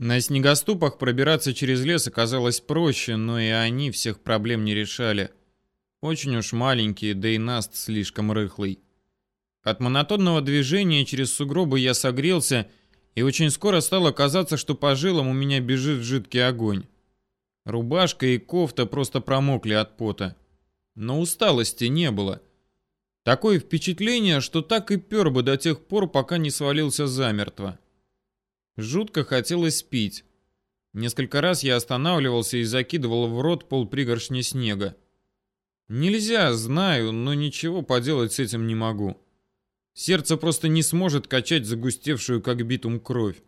На снегоступах пробираться через лес оказалось проще, но и они всех проблем не решали. Очень уж маленькие, да и наст слишком рыхлый. От монотонного движения через сугробы я согрелся, и очень скоро стало казаться, что по жилам у меня бежит жидкий огонь. Рубашка и кофта просто промокли от пота. Но усталости не было. Такое впечатление, что так и пер бы до тех пор, пока не свалился замертво. Жутко хотелось пить. Несколько раз я останавливался и закидывал в рот полпригоршни снега. Нельзя, знаю, но ничего поделать с этим не могу. Сердце просто не сможет качать загустевшую, как битум, кровь.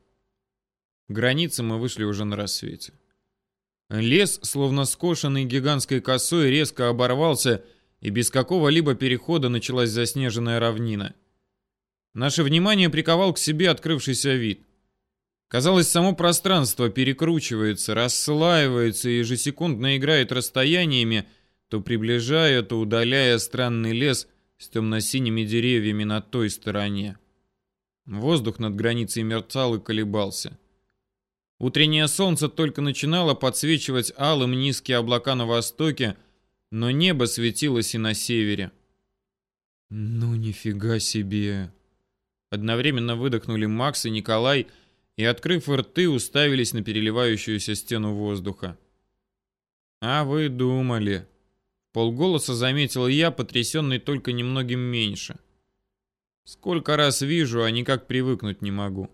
Границы мы вышли уже на рассвете. Лес, словно скошенный гигантской косой, резко оборвался, и без какого-либо перехода началась заснеженная равнина. Наше внимание приковал к себе открывшийся вид. Казалось, само пространство перекручивается, расслаивается и ежесекундно играет расстояниями, то приближая, то удаляя странный лес с темно-синими деревьями на той стороне. Воздух над границей мерцал и колебался. Утреннее солнце только начинало подсвечивать алым низкие облака на востоке, но небо светилось и на севере. «Ну нифига себе!» Одновременно выдохнули Макс и Николай – и, открыв рты, уставились на переливающуюся стену воздуха. «А вы думали...» Полголоса заметил я, потрясенный только немногим меньше. Сколько раз вижу, а никак привыкнуть не могу.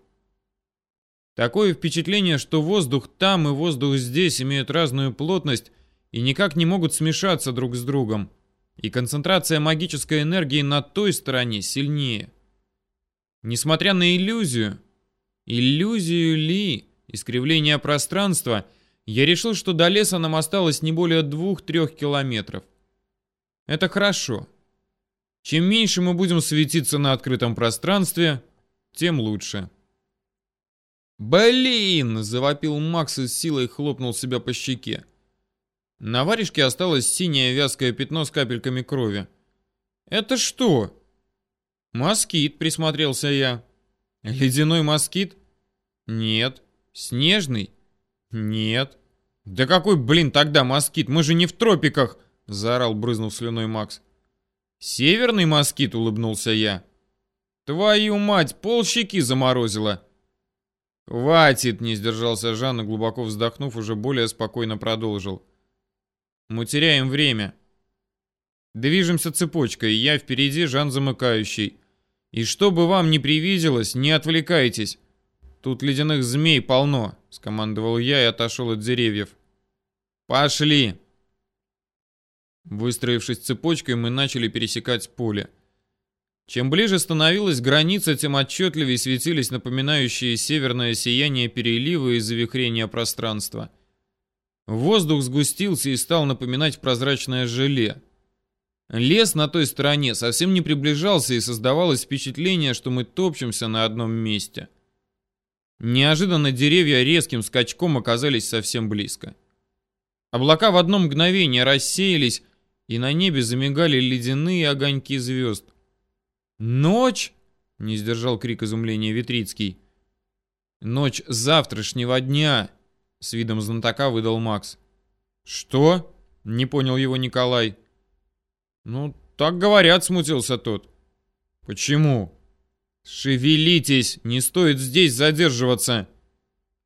Такое впечатление, что воздух там и воздух здесь имеют разную плотность и никак не могут смешаться друг с другом. И концентрация магической энергии на той стороне сильнее. Несмотря на иллюзию, Иллюзию ли, искривление пространства, я решил, что до леса нам осталось не более двух-трех километров. Это хорошо. Чем меньше мы будем светиться на открытом пространстве, тем лучше. «Блин!» — завопил Макс и с силой хлопнул себя по щеке. На варежке осталось синее вязкое пятно с капельками крови. «Это что?» «Москит», — присмотрелся я. «Ледяной москит?» Нет. Снежный? Нет. Да какой, блин, тогда москит? Мы же не в тропиках, заорал, брызнув слюной Макс. Северный москит, улыбнулся я. Твою мать, полщеки заморозило. Хватит, не сдержался Жан и глубоко вздохнув, уже более спокойно продолжил. Мы теряем время. Движемся цепочкой, я впереди, Жан замыкающий. И чтобы вам не привиделось, не отвлекайтесь. Тут ледяных змей полно, скомандовал я и отошел от деревьев. Пошли. Выстроившись цепочкой, мы начали пересекать поле. Чем ближе становилась граница, тем отчетливее светились напоминающие северное сияние переливы и завихрения пространства. Воздух сгустился и стал напоминать прозрачное желе. Лес на той стороне совсем не приближался и создавалось впечатление, что мы топчемся на одном месте. Неожиданно деревья резким скачком оказались совсем близко. Облака в одно мгновение рассеялись, и на небе замигали ледяные огоньки звезд. «Ночь!» — не сдержал крик изумления Витрицкий. «Ночь завтрашнего дня!» — с видом знатока выдал Макс. «Что?» — не понял его Николай. «Ну, так говорят», — смутился тот. «Почему?» «Шевелитесь! Не стоит здесь задерживаться!»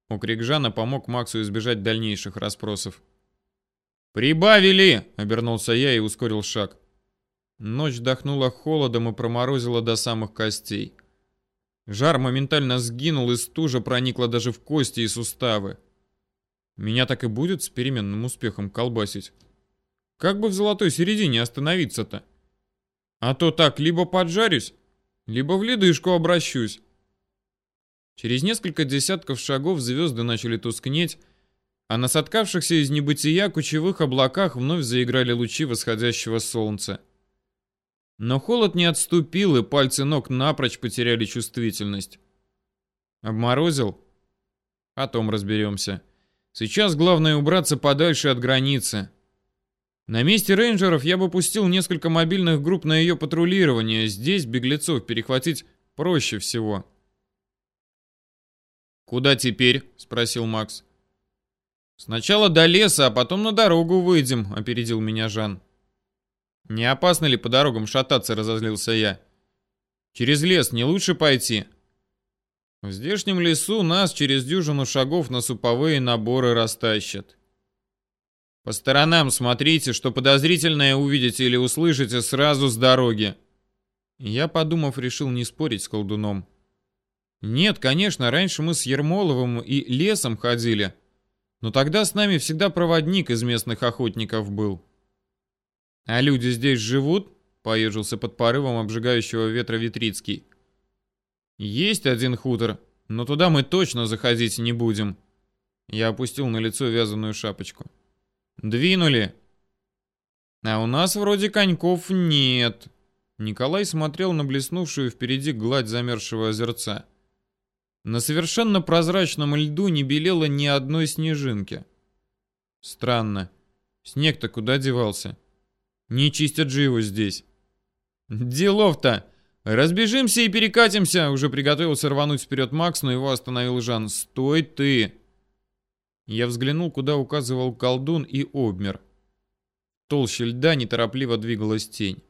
Окрик Жана помог Максу избежать дальнейших расспросов. «Прибавили!» — обернулся я и ускорил шаг. Ночь дохнула холодом и проморозила до самых костей. Жар моментально сгинул, и стужа проникла даже в кости и суставы. Меня так и будет с переменным успехом колбасить. Как бы в золотой середине остановиться-то? А то так, либо поджарюсь, либо в ледышку обращусь. Через несколько десятков шагов звезды начали тускнеть, а на соткавшихся из небытия кучевых облаках вновь заиграли лучи восходящего солнца. Но холод не отступил, и пальцы ног напрочь потеряли чувствительность. Обморозил? Потом разберемся. Сейчас главное убраться подальше от границы. На месте рейнджеров я бы пустил несколько мобильных групп на ее патрулирование. Здесь беглецов перехватить проще всего. «Куда теперь?» — спросил Макс. «Сначала до леса, а потом на дорогу выйдем», — опередил меня Жан. «Не опасно ли по дорогам шататься?» — разозлился я. «Через лес не лучше пойти?» В здешнем лесу нас через дюжину шагов на суповые наборы растащат. По сторонам смотрите, что подозрительное увидите или услышите сразу с дороги. Я, подумав, решил не спорить с колдуном. Нет, конечно, раньше мы с Ермоловым и лесом ходили, но тогда с нами всегда проводник из местных охотников был. А люди здесь живут? Поежился под порывом обжигающего ветра Витрицкий. Есть один хутор, но туда мы точно заходить не будем. Я опустил на лицо вязаную шапочку. Двинули. А у нас вроде коньков нет. Николай смотрел на блеснувшую впереди гладь замерзшего озерца. На совершенно прозрачном льду не белело ни одной снежинки. Странно. Снег-то куда девался? Не чистят же его здесь. Делов-то! Разбежимся и перекатимся! Уже приготовился рвануть вперед Макс, но его остановил Жан. Стой ты! Я взглянул, куда указывал колдун, и обмер. Толще льда неторопливо двигалась тень.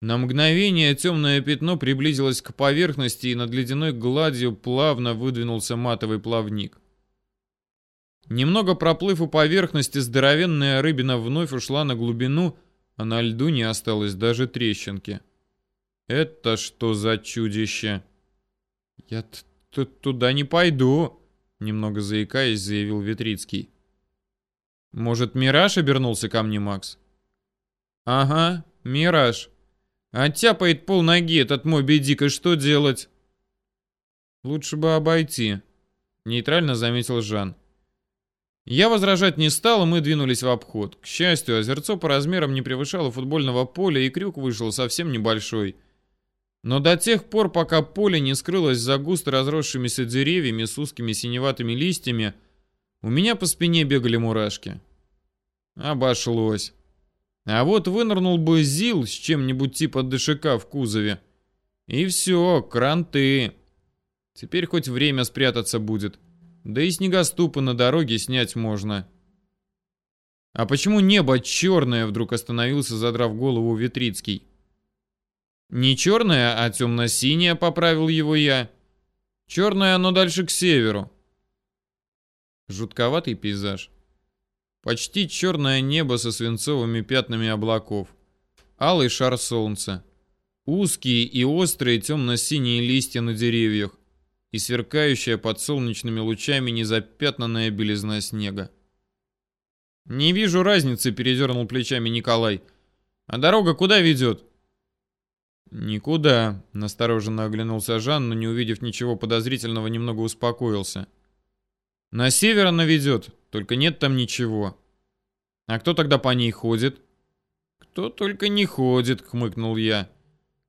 На мгновение темное пятно приблизилось к поверхности, и над ледяной гладью плавно выдвинулся матовый плавник. Немного проплыв у поверхности, здоровенная рыбина вновь ушла на глубину, а на льду не осталось даже трещинки. «Это что за чудище?» «Я туда не пойду», — немного заикаясь, заявил Ветрицкий. «Может, мираж обернулся ко мне, Макс?» «Ага, мираж», Оттяпает пол ноги этот Моби Дик, и что делать? Лучше бы обойти, нейтрально заметил Жан. Я возражать не стал, и мы двинулись в обход. К счастью, озерцо по размерам не превышало футбольного поля, и крюк вышел совсем небольшой. Но до тех пор, пока поле не скрылось за густо разросшимися деревьями с узкими синеватыми листьями, у меня по спине бегали мурашки. Обошлось. А вот вынырнул бы ЗИЛ с чем-нибудь типа ДШК в кузове. И все, кранты. Теперь хоть время спрятаться будет. Да и снегоступы на дороге снять можно. А почему небо черное, вдруг остановился, задрав голову Витрицкий? Не черное, а темно-синее, поправил его я. Черное оно дальше к северу. Жутковатый пейзаж. Почти черное небо со свинцовыми пятнами облаков. Алый шар солнца. Узкие и острые темно-синие листья на деревьях. И сверкающая под солнечными лучами незапятнанная белизна снега. «Не вижу разницы», — передернул плечами Николай. «А дорога куда ведет?» «Никуда», — настороженно оглянулся Жан, но, не увидев ничего подозрительного, немного успокоился. «На север она ведет, только нет там ничего. А кто тогда по ней ходит? Кто только не ходит, хмыкнул я.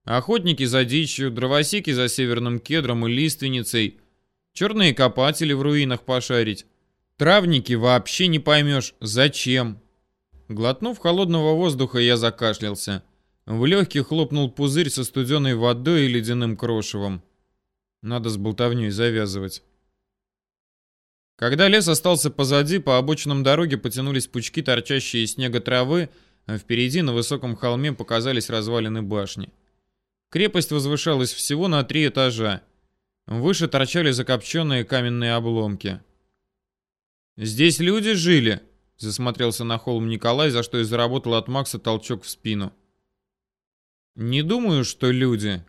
Охотники за дичью, дровосеки за северным кедром и лиственницей, черные копатели в руинах пошарить. Травники вообще не поймешь, зачем. Глотнув холодного воздуха, я закашлялся. В легких хлопнул пузырь со студеной водой и ледяным крошевом. Надо с болтовней завязывать. Когда лес остался позади, по обочинам дороги потянулись пучки, торчащие из снега травы, а впереди на высоком холме показались развалины башни. Крепость возвышалась всего на три этажа. Выше торчали закопченные каменные обломки. «Здесь люди жили», — засмотрелся на холм Николай, за что и заработал от Макса толчок в спину. «Не думаю, что люди»,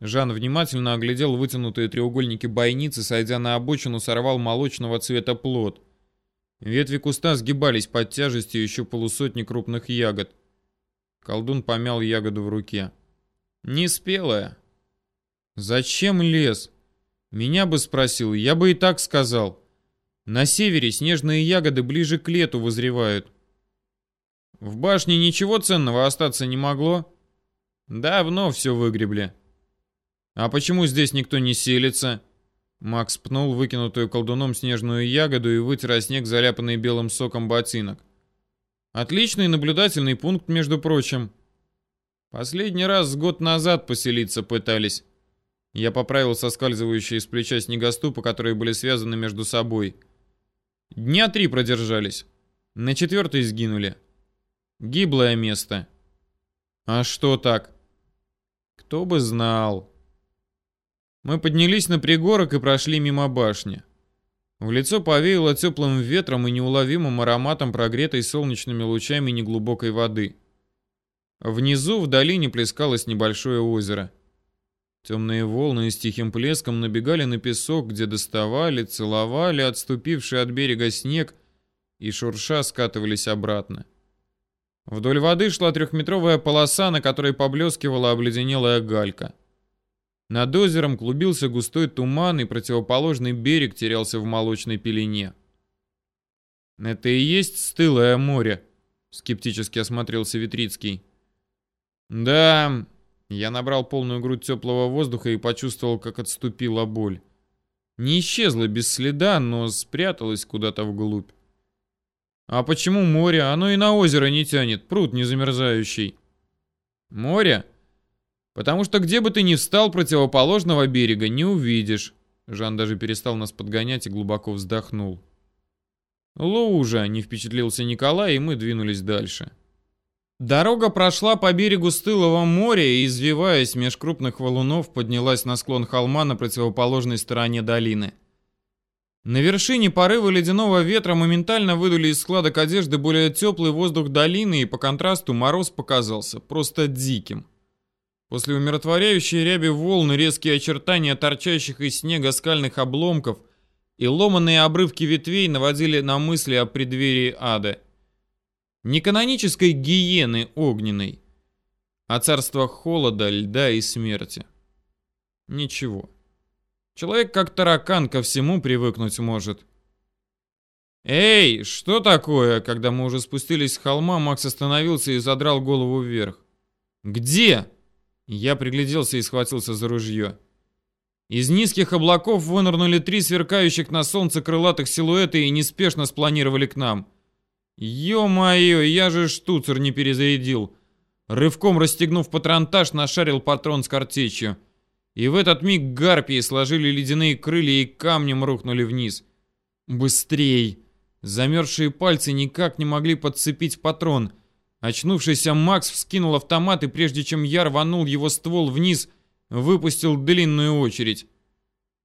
Жан внимательно оглядел вытянутые треугольники бойницы, сойдя на обочину, сорвал молочного цвета плод. Ветви куста сгибались под тяжестью еще полусотни крупных ягод. Колдун помял ягоду в руке. «Не спелая». «Зачем лес?» «Меня бы спросил, я бы и так сказал. На севере снежные ягоды ближе к лету вызревают». «В башне ничего ценного остаться не могло?» «Давно все выгребли». «А почему здесь никто не селится?» Макс пнул выкинутую колдуном снежную ягоду и вытер о снег заляпанный белым соком ботинок. «Отличный наблюдательный пункт, между прочим. Последний раз год назад поселиться пытались. Я поправил соскальзывающие с плеча снегоступы, которые были связаны между собой. Дня три продержались. На четвертый сгинули. Гиблое место. А что так? Кто бы знал. Мы поднялись на пригорок и прошли мимо башни. В лицо повеяло теплым ветром и неуловимым ароматом прогретой солнечными лучами неглубокой воды. Внизу в долине плескалось небольшое озеро. Темные волны с тихим плеском набегали на песок, где доставали, целовали отступивший от берега снег и шурша скатывались обратно. Вдоль воды шла трехметровая полоса, на которой поблескивала обледенелая галька. Над озером клубился густой туман, и противоположный берег терялся в молочной пелене. «Это и есть стылое море», — скептически осмотрелся Витрицкий. «Да, я набрал полную грудь теплого воздуха и почувствовал, как отступила боль. Не исчезла без следа, но спряталась куда-то вглубь. А почему море? Оно и на озеро не тянет, пруд не замерзающий. Море? Потому что где бы ты ни встал противоположного берега, не увидишь. Жан даже перестал нас подгонять и глубоко вздохнул. Лужа, не впечатлился Николай, и мы двинулись дальше. Дорога прошла по берегу стылого моря и, извиваясь меж крупных валунов, поднялась на склон холма на противоположной стороне долины. На вершине порывы ледяного ветра моментально выдули из складок одежды более теплый воздух долины, и по контрасту мороз показался просто диким. После умиротворяющей ряби волны резкие очертания торчащих из снега скальных обломков и ломанные обрывки ветвей наводили на мысли о преддверии ада – не канонической гиены огненной, а царство холода, льда и смерти. Ничего. Человек как таракан ко всему привыкнуть может. «Эй, что такое?» Когда мы уже спустились с холма, Макс остановился и задрал голову вверх. «Где?» Я пригляделся и схватился за ружье. Из низких облаков вынырнули три сверкающих на солнце крылатых силуэта и неспешно спланировали к нам. Ё-моё, я же штуцер не перезарядил. Рывком расстегнув патронтаж, нашарил патрон с картечью. И в этот миг гарпии сложили ледяные крылья и камнем рухнули вниз. Быстрей! Замерзшие пальцы никак не могли подцепить патрон. Очнувшийся Макс вскинул автомат и прежде чем я рванул его ствол вниз, выпустил длинную очередь.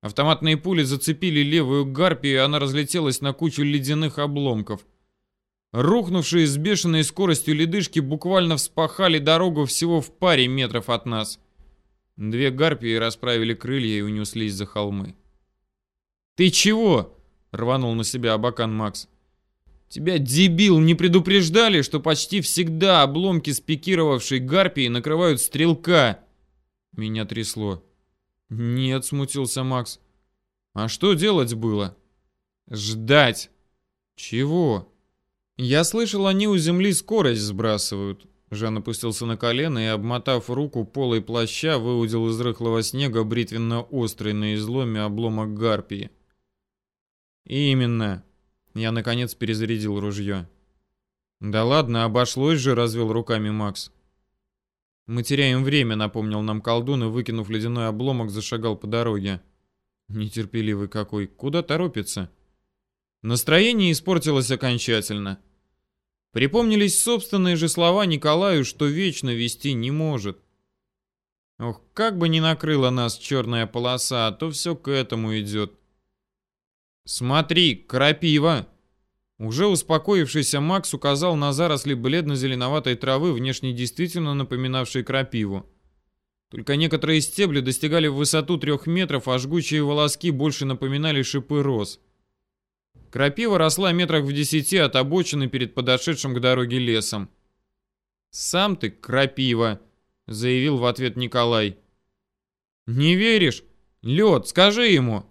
Автоматные пули зацепили левую гарпию, и она разлетелась на кучу ледяных обломков. Рухнувшие с бешеной скоростью ледышки буквально вспахали дорогу всего в паре метров от нас. Две гарпии расправили крылья и унеслись за холмы. «Ты чего?» — рванул на себя Абакан Макс. «Тебя, дебил, не предупреждали, что почти всегда обломки спикировавшей гарпии накрывают стрелка?» Меня трясло. «Нет», — смутился Макс. «А что делать было?» «Ждать». «Чего?» «Я слышал, они у земли скорость сбрасывают». Жан опустился на колено и, обмотав руку полой плаща, выудил из рыхлого снега бритвенно-острый на изломе обломок гарпии. «Именно». Я, наконец, перезарядил ружье. «Да ладно, обошлось же», — развел руками Макс. «Мы теряем время», — напомнил нам колдун и, выкинув ледяной обломок, зашагал по дороге. Нетерпеливый какой. Куда торопится? Настроение испортилось окончательно. Припомнились собственные же слова Николаю, что вечно вести не может. Ох, как бы ни накрыла нас черная полоса, а то все к этому идет. «Смотри, крапива!» Уже успокоившийся Макс указал на заросли бледно-зеленоватой травы, внешне действительно напоминавшей крапиву. Только некоторые стебли достигали в высоту трех метров, а жгучие волоски больше напоминали шипы роз. Крапива росла метрах в десяти от обочины перед подошедшим к дороге лесом. «Сам ты крапива», — заявил в ответ Николай. «Не веришь? Лед, скажи ему!»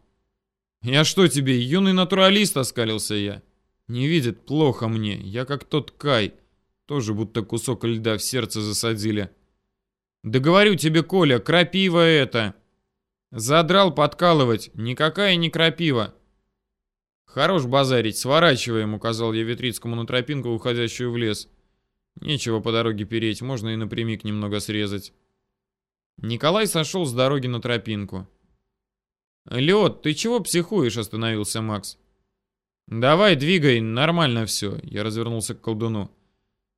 «Я что тебе, юный натуралист?» — оскалился я. «Не видит плохо мне, я как тот Кай, тоже будто кусок льда в сердце засадили». «Да говорю тебе, Коля, крапива это!» «Задрал подкалывать, никакая не крапива!» «Хорош базарить, сворачиваем», — указал я Витрицкому на тропинку, уходящую в лес. «Нечего по дороге переть, можно и напрямик немного срезать». Николай сошел с дороги на тропинку. «Лед, ты чего психуешь?» — остановился Макс. «Давай, двигай, нормально все», — я развернулся к колдуну.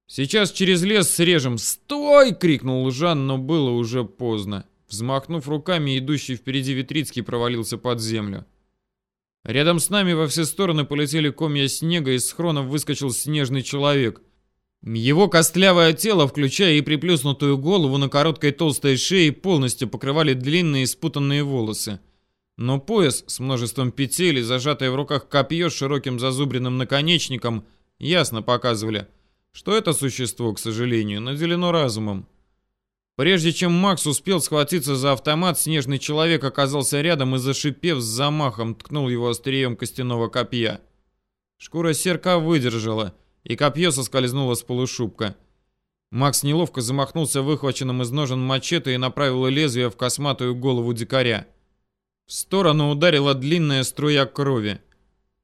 «Сейчас через лес срежем». «Стой!» — крикнул Жан, но было уже поздно. Взмахнув руками, идущий впереди Витрицкий провалился под землю. Рядом с нами во все стороны полетели комья снега, из схронов выскочил снежный человек. Его костлявое тело, включая и приплюснутую голову на короткой толстой шее, полностью покрывали длинные спутанные волосы. Но пояс с множеством петель и зажатое в руках копье с широким зазубренным наконечником ясно показывали, что это существо, к сожалению, наделено разумом. Прежде чем Макс успел схватиться за автомат, снежный человек оказался рядом и, зашипев с замахом, ткнул его острием костяного копья. Шкура серка выдержала, и копье соскользнуло с полушубка. Макс неловко замахнулся выхваченным из ножен мачете и направил лезвие в косматую голову дикаря. В сторону ударила длинная струя крови.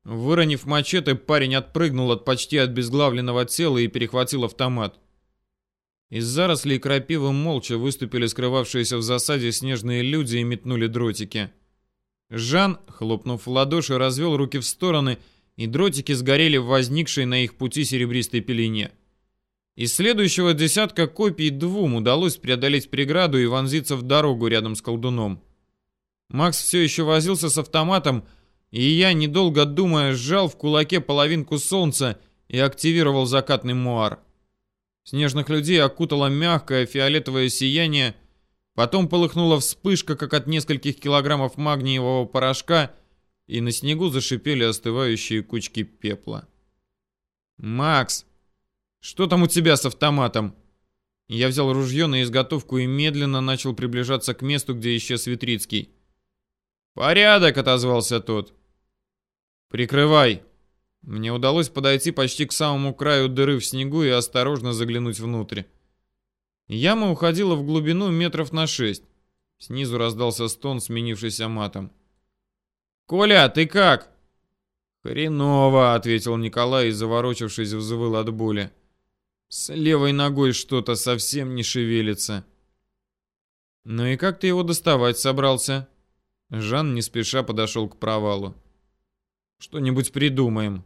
Выронив мачете, парень отпрыгнул от почти обезглавленного тела и перехватил автомат. Из зарослей крапивы молча выступили скрывавшиеся в засаде снежные люди и метнули дротики. Жан, хлопнув в ладоши, развел руки в стороны, и дротики сгорели в возникшей на их пути серебристой пелене. Из следующего десятка копий двум удалось преодолеть преграду и вонзиться в дорогу рядом с колдуном. Макс все еще возился с автоматом, и я, недолго думая, сжал в кулаке половинку солнца и активировал закатный муар. Снежных людей окутало мягкое фиолетовое сияние, потом полыхнула вспышка, как от нескольких килограммов магниевого порошка, и на снегу зашипели остывающие кучки пепла. «Макс, что там у тебя с автоматом?» Я взял ружье на изготовку и медленно начал приближаться к месту, где исчез Витрицкий. «Порядок!» — отозвался тот. «Прикрывай!» Мне удалось подойти почти к самому краю дыры в снегу и осторожно заглянуть внутрь. Яма уходила в глубину метров на шесть. Снизу раздался стон, сменившийся матом. «Коля, ты как?» «Хреново», — ответил Николай и, заворочившись, взвыл от боли. «С левой ногой что-то совсем не шевелится». «Ну и как ты его доставать собрался?» Жан не спеша подошел к провалу. «Что-нибудь придумаем».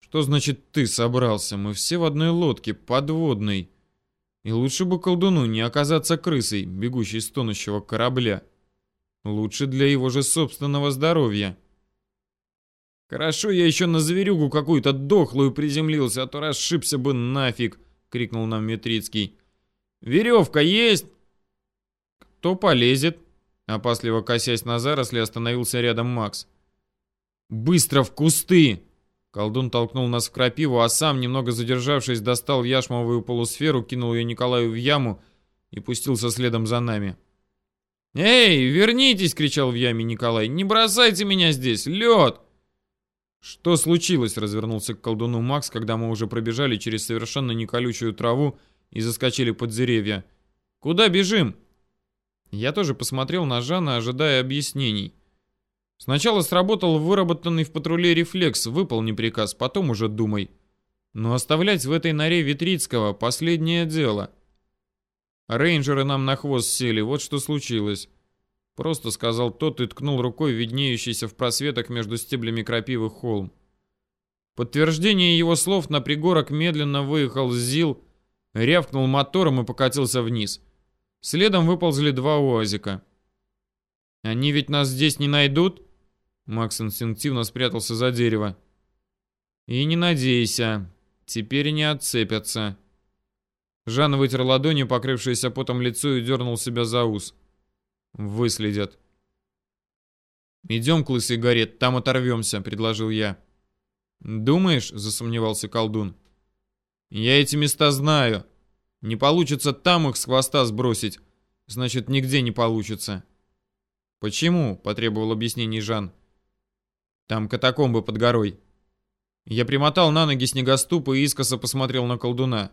Что значит ты собрался? Мы все в одной лодке, подводной. И лучше бы колдуну не оказаться крысой, бегущей с тонущего корабля. Лучше для его же собственного здоровья. Хорошо, я еще на зверюгу какую-то дохлую приземлился, а то расшибся бы нафиг, крикнул нам Метрицкий. Веревка есть? Кто полезет? Опасливо косясь на заросли, остановился рядом Макс. «Быстро в кусты!» Колдун толкнул нас в крапиву, а сам, немного задержавшись, достал яшмовую полусферу, кинул ее Николаю в яму и пустился следом за нами. «Эй, вернитесь!» — кричал в яме Николай. «Не бросайте меня здесь! Лед!» «Что случилось?» — развернулся к колдуну Макс, когда мы уже пробежали через совершенно неколючую траву и заскочили под деревья. «Куда бежим?» Я тоже посмотрел на Жана, ожидая объяснений. Сначала сработал выработанный в патруле рефлекс, выполни приказ, потом уже думай. Но оставлять в этой норе Витрицкого последнее дело. Рейнджеры нам на хвост сели, вот что случилось. Просто сказал тот и ткнул рукой виднеющийся в просветах между стеблями крапивы холм. Подтверждение его слов на пригорок медленно выехал ЗИЛ, рявкнул мотором и покатился вниз. Следом выползли два УАЗика. «Они ведь нас здесь не найдут?» Макс инстинктивно спрятался за дерево. «И не надейся. Теперь не отцепятся». Жан вытер ладонью, покрывшееся потом лицо, и дернул себя за ус. «Выследят». «Идем к Лысой горе, там оторвемся», — предложил я. «Думаешь?» — засомневался колдун. «Я эти места знаю. Не получится там их с хвоста сбросить. Значит, нигде не получится». «Почему?» — потребовал объяснений Жан. Там катакомбы под горой. Я примотал на ноги снегоступ и искоса посмотрел на колдуна.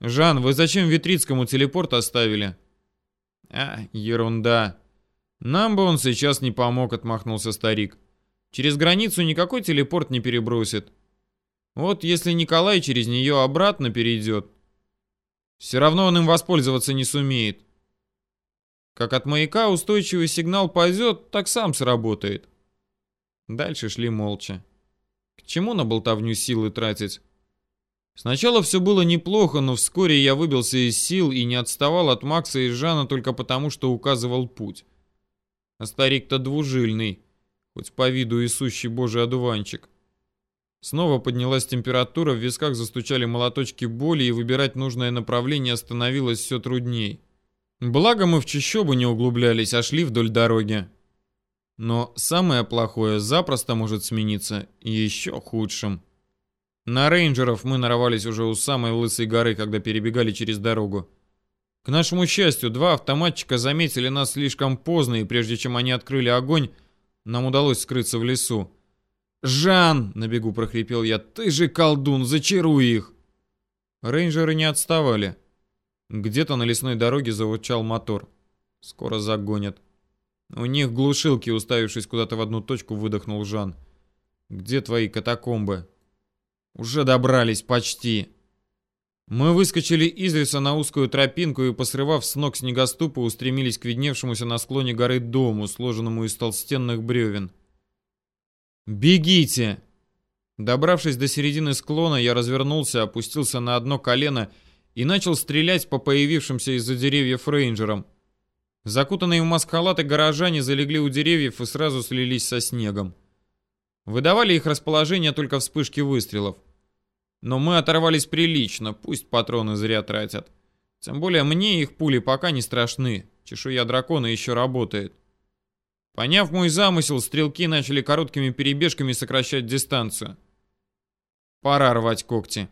«Жан, вы зачем Витрицкому телепорт оставили?» «А, ерунда. Нам бы он сейчас не помог», — отмахнулся старик. «Через границу никакой телепорт не перебросит. Вот если Николай через нее обратно перейдет, все равно он им воспользоваться не сумеет. Как от маяка устойчивый сигнал пойдет, так сам сработает. Дальше шли молча. К чему на болтовню силы тратить? Сначала все было неплохо, но вскоре я выбился из сил и не отставал от Макса и Жана только потому, что указывал путь. А старик-то двужильный, хоть по виду и сущий божий одуванчик. Снова поднялась температура, в висках застучали молоточки боли, и выбирать нужное направление становилось все трудней. Благо мы в чащобу не углублялись, а шли вдоль дороги. Но самое плохое запросто может смениться еще худшим. На рейнджеров мы нарвались уже у самой лысой горы, когда перебегали через дорогу. К нашему счастью, два автоматчика заметили нас слишком поздно, и прежде чем они открыли огонь, нам удалось скрыться в лесу. «Жан!» — на бегу прохрипел я. «Ты же колдун, зачаруй их!» Рейнджеры не отставали. Где-то на лесной дороге заурчал мотор. Скоро загонят. У них глушилки, уставившись куда-то в одну точку, выдохнул Жан. «Где твои катакомбы?» «Уже добрались, почти!» Мы выскочили из леса на узкую тропинку и, посрывав с ног снегоступа, устремились к видневшемуся на склоне горы дому, сложенному из толстенных бревен. «Бегите!» Добравшись до середины склона, я развернулся, опустился на одно колено и начал стрелять по появившимся из-за деревьев рейнджерам. Закутанные в маскалаты горожане залегли у деревьев и сразу слились со снегом. Выдавали их расположение только вспышки выстрелов. Но мы оторвались прилично, пусть патроны зря тратят. Тем более мне их пули пока не страшны, чешуя дракона еще работает. Поняв мой замысел, стрелки начали короткими перебежками сокращать дистанцию. Пора рвать когти.